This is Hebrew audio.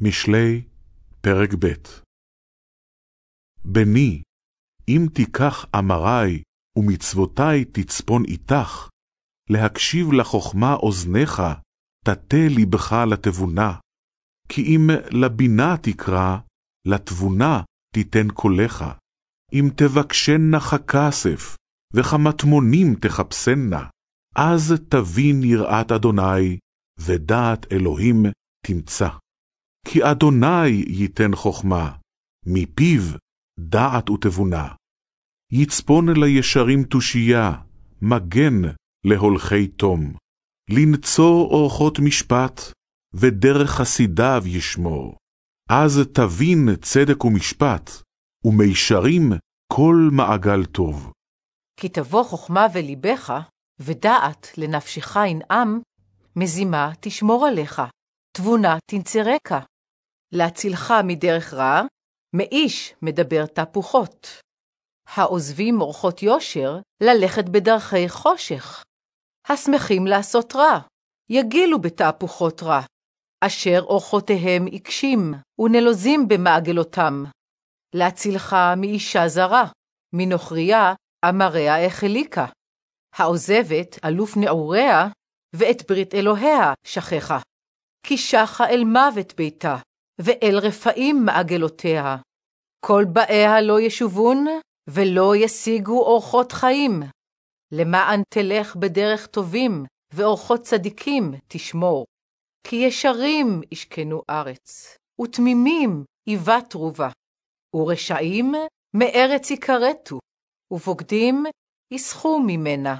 משלי, פרק ב' בני, אם תיקח אמרי ומצוותי תצפון איתך, להקשיב לחכמה אוזניך, תטה לבך לתבונה. כי אם לבינה תקרא, לתבונה תיתן קולך. אם תבקשנה ככסף, וכמטמונים תחפשנה, אז תבין יראת אדוני, ודעת אלוהים תמצא. כי אדוני ייתן חכמה, מפיו דעת ותבונה. יצפון לישרים תושייה, מגן להולכי תום. לנצור אורחות משפט, ודרך חסידיו ישמור. אז תבין צדק ומשפט, ומישרים כל מעגל טוב. כי תבוא חכמה ולבך, ודעת לנפשך ינעם, מזימה תשמור עליך, תבונה תנצרקה. להצילך מדרך רע, מאיש מדבר תפוחות. העוזבים אורחות יושר, ללכת בדרכי חושך. השמחים לעשות רע, יגילו בתהפוכות רע, אשר אורחותיהם עיקשים, ונלוזים במעגלותם. להצילך מאישה זרה, מנוכריה אמריה החליקה. העוזבת אלוף נעוריה, ואת ברית אלוהיה שכחה. כי שחה אל מוות ביתה, ואל רפאים מעגלותיה. כל באיה לא ישובון, ולא ישיגו אורחות חיים. למען תלך בדרך טובים, ואורחות צדיקים תשמור. כי ישרים ישכנו ארץ, ותמימים יבטרו בה. ורשעים מארץ יכרתו, ובוגדים יסחו ממנה.